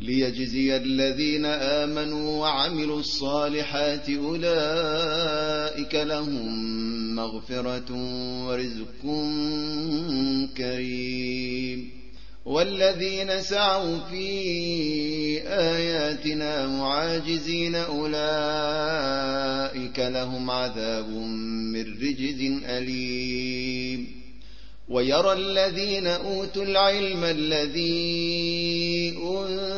ليجزي الذين آمنوا وعملوا الصالحات أولئك لهم مغفرة ورزق كريم. والذين سعوا في آياتنا معاجزين أولئك لهم عذاب من رجز أليم. ويرى الذين أوتوا العلم الذي أنزل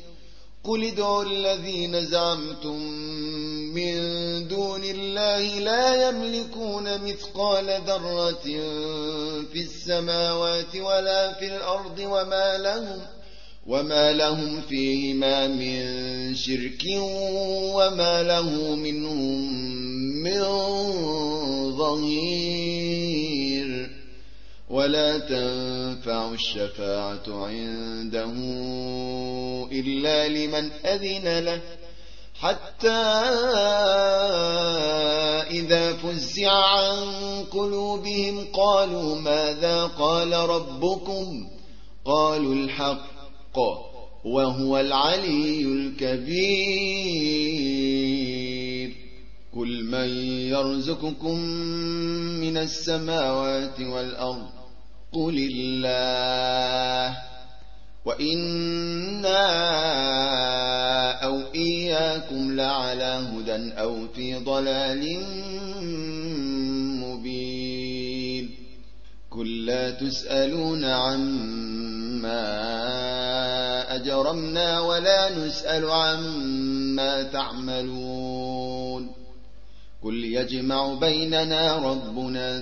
قل ادعوا الذين زعمتم من دون الله لا يملكون مثقال ذرة في السماوات ولا في الأرض وما لهم وما لهم فيهما من شرك وما له منهم من ظهير ولا تنفع الشفاعة عنده إلا لمن أذن له. حتى إذا فزع عن قلوبهم قالوا ماذا قال ربكم؟ قالوا الحق وهو العلي الكبير. قل من يرزقكم من السماوات والأرض؟ قل الله. وإنا أو إياكم لعلى هدى أو في ضلال مبين كل لا تسألون عما أجرمنا ولا نسأل عما تعملون قل يجمع بيننا ربنا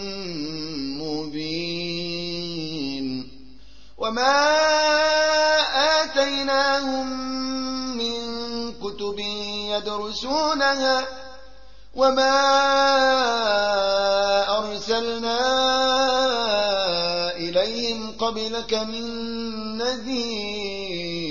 وما آتيناهم من كتب يدرسونها وما أرسلنا إليهم قبلك من نذير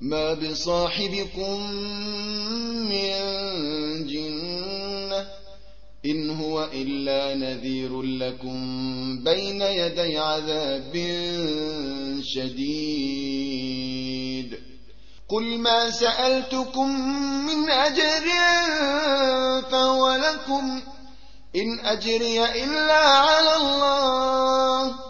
ما بصاحبكم من جنة إن هو إلا نذير لكم بين يدي عذاب شديد. قل ما سألتكم من أجر فهو لكم. إن أجري إلا على الله.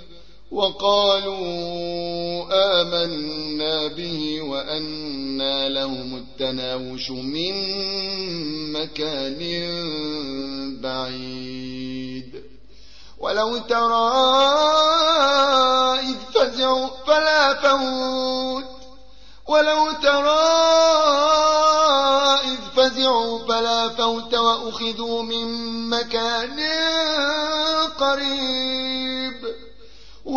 وقالوا آمنا به وأنا لهم التناوش من مكان بعيد. ولو ترى إذ فزعوا فلا فوت. ولو ترى إذ فزعوا فلا فوت وأخذوا من مكان قريب.